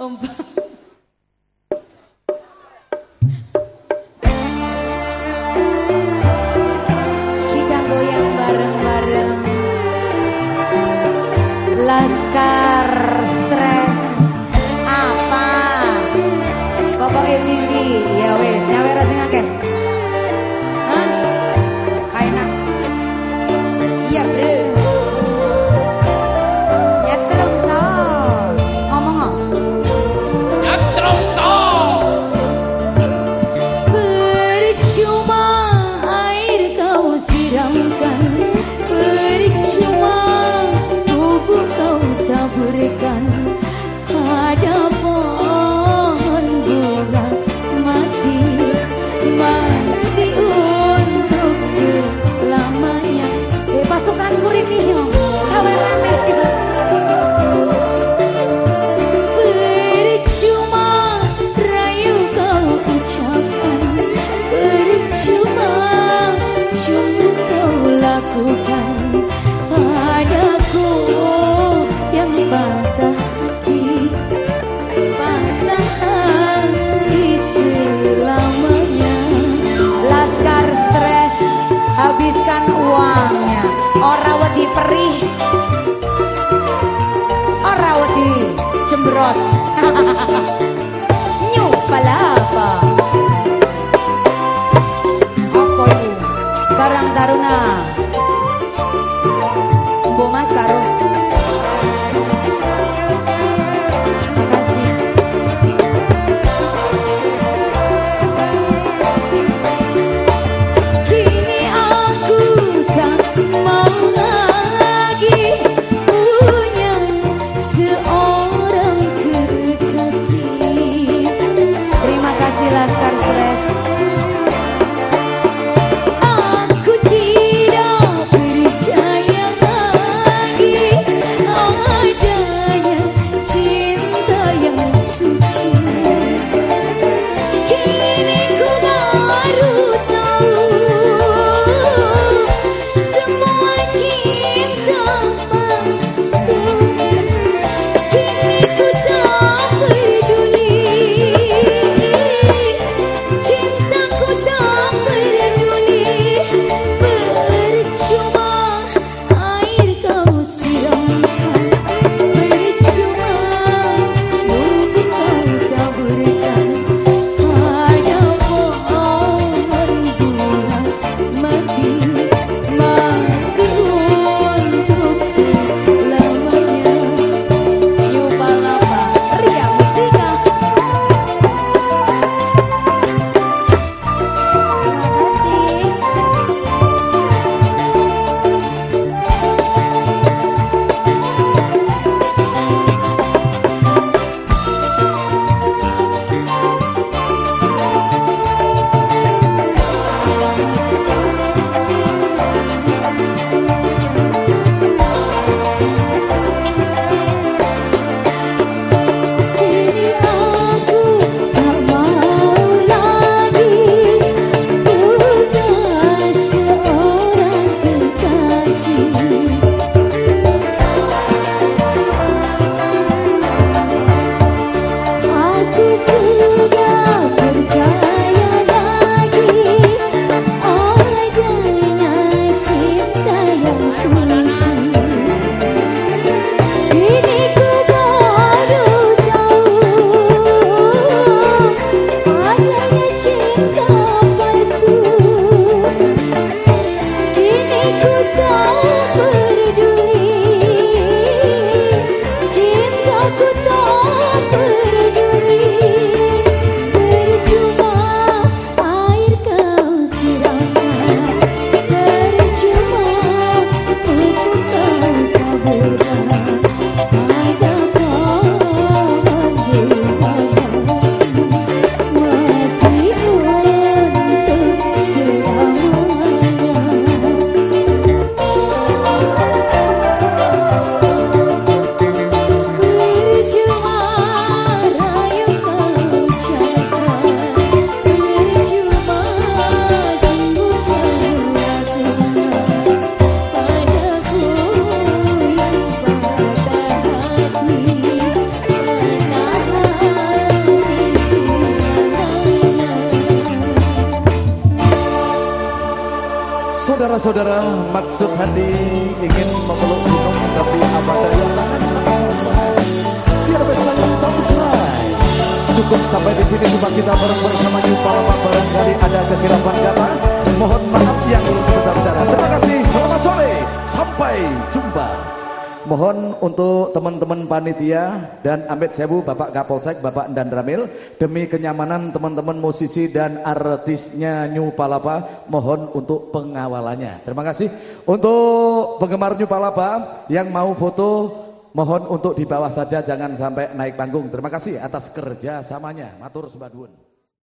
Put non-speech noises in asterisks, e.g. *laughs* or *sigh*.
Kita goyang bareng-bareng. Laskar perih. Ora wedi jembrot. *laughs* Nyu apa? apa itu karang taruna. Saudara-saudara, maksud hati ingin memeluk gunung tapi apa daya tangan. Biar bestanya tak selesai. Cukup sampai di sini cuma kita bareng bersama Para barangkali ada kekirapan kata. Mohon maaf yang sebesar-besarnya. Terima kasih. Selamat sore. Sampai jumpa. Mohon untuk teman-teman panitia dan Amit Sebu, Bapak Kapolsek, Bapak Dan Ramil, demi kenyamanan teman-teman musisi dan artisnya New Palapa, mohon untuk pengawalannya. Terima kasih. Untuk penggemar New Palapa yang mau foto, mohon untuk di bawah saja, jangan sampai naik panggung. Terima kasih atas kerjasamanya. Matur sebadun.